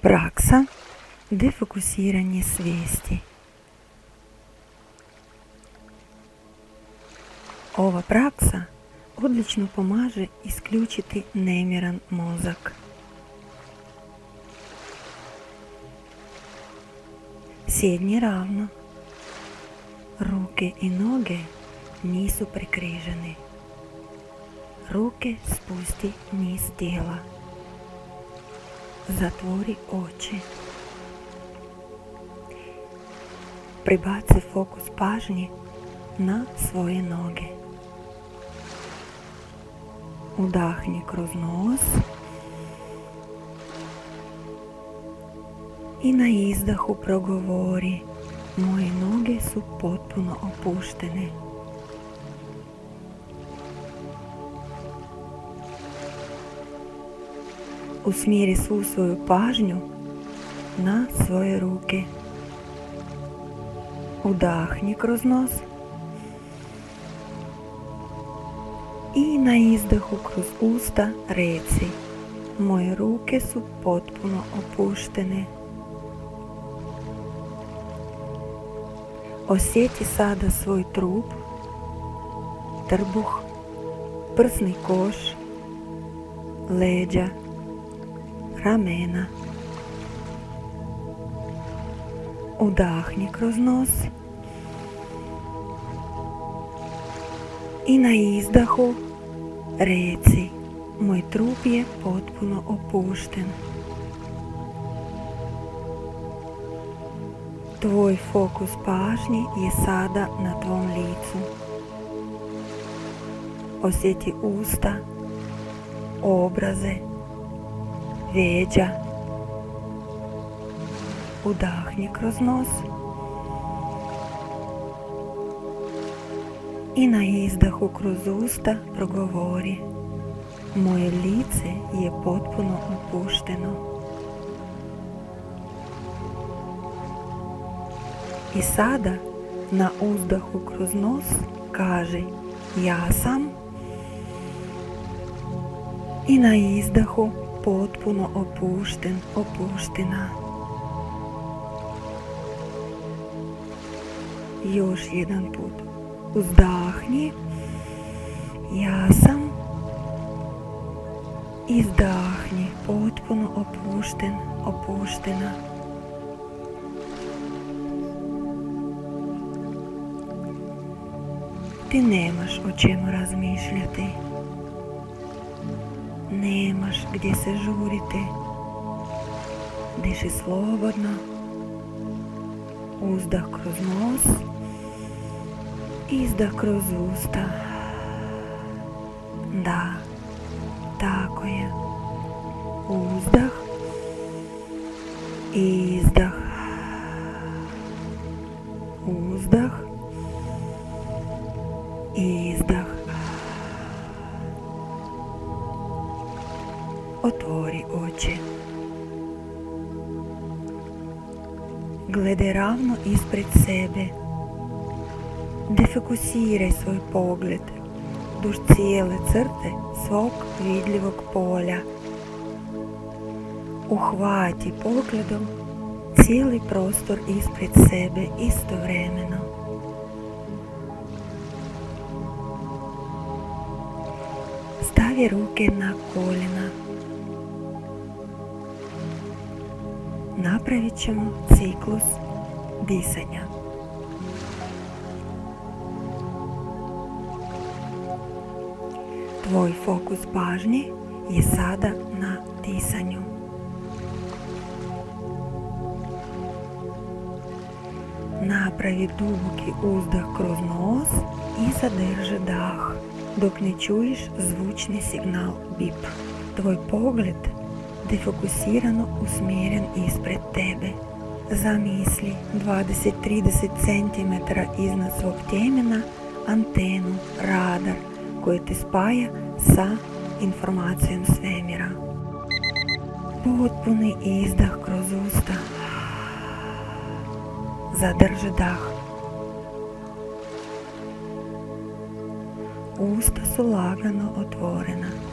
пракса дефокусирання свісті. Ова пракса отлично помаже ісключити неміран мозок. Сідні равно. Руки і ноги нісу прикрижені. Руки спусті ніс тіла. Zatvori oči. Pribaci fokus pažnje na svoje noge. Udahni kroz nos i na izdahu progovori moje noge su potpuno opuštene. усмірі су свою пажню на свої руки. Удахник рознос. І на іздиху круз уста реці. Мої руки су опущені. Осєті сада свой труп, трбух, персний кош, ледя. Ramena. Udahni kroz nos i na izdahu reci moj trup je potpuno opušten. Tvoj fokus pažnje je sada na tvom licu. Osjeti usta, obraze, veđa. Udahni kroz nos. I na izdahu kroz usta progovori. Moje lice je potpuno opušteno. I sada na uzdahu kroz nos kaže ja sam i na izdahu potpuno opušten, opuštena. Još jedan put. Uzdahni. Ja sam. Izdahni. Potpuno opušten, opuštena. Ti nemaš o čemu razmišljati. Nemaš gdje se žuriti. Diši slobodno. Uzdah kroz nos. Izdah kroz usta. Da, tako je. Uzdah. Izdah. Otvori oči. Gledaj ravno ispred sebe. Defokusiraj svoj pogled duž cijele crte svog vidljivog polja. Uhvati pogledom cijeli prostor ispred sebe istovremeno. Stavi ruke na koljena. Ćemo ciklus disanja. Tvoj fokus pažnje je sada na disanju. Napravi duboki uzdah kroz nos i zadrži dah dok ne čuješ zvučni signal bip. Tvoj pogled defokusirano usmjeren ispred tebe. Zamisli 20-30 cm iznad svog tjemena antenu, radar koji te spaja sa informacijom svemira. Potpuni izdah kroz usta. Zadrži dah. Usta su lagano otvorena.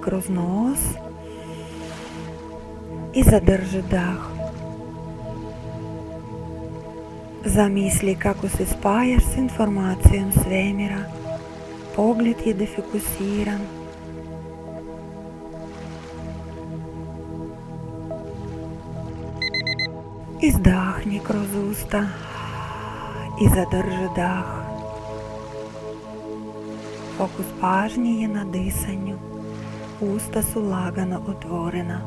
Kroz nos i zadrži dah. Zamisli kako se spajaš s informacijom svemira. Pogled je defokusiran. Izdahni kroz usta i zadrži dah. Fokus pažnje je na disanju. Usta su lagano otvorena.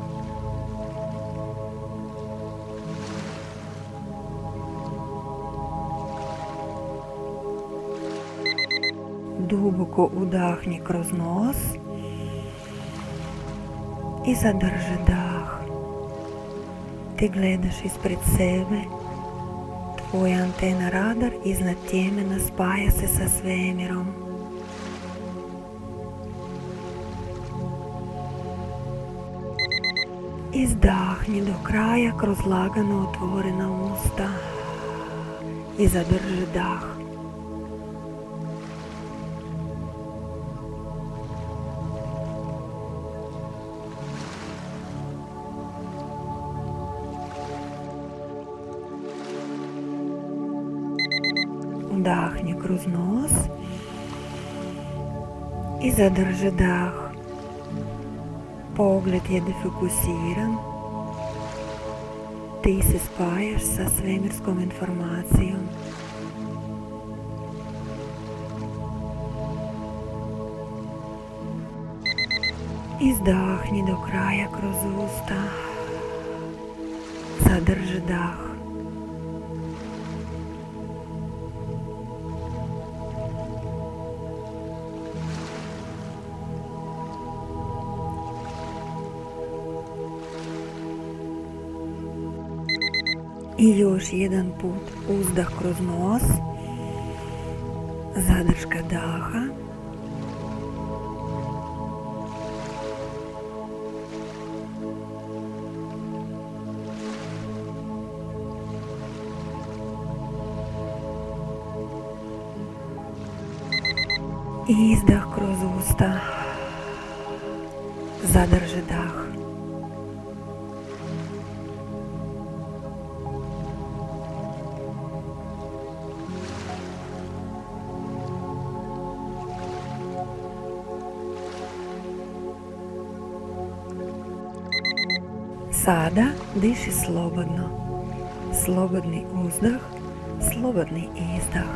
Duboko udahni kroz nos i zadrži dah. Ti gledaš ispred sebe, tvoja antena radar iznad tjemena spaja se sa svemirom. і здахні до края розлаганого утворена уста і задержи дах. Вдахни круз нос и задержи дах. Pogled je defokusiran. Ti se spajaš sa svemirskom informacijom. Izdahni do kraja kroz usta. Zadrži dah. I još jedan put uzdah kroz nos, zadrška daha. Izdah kroz usta, zadrži dah. Sada diši slobodno. Slobodni uzdah, slobodni izdah.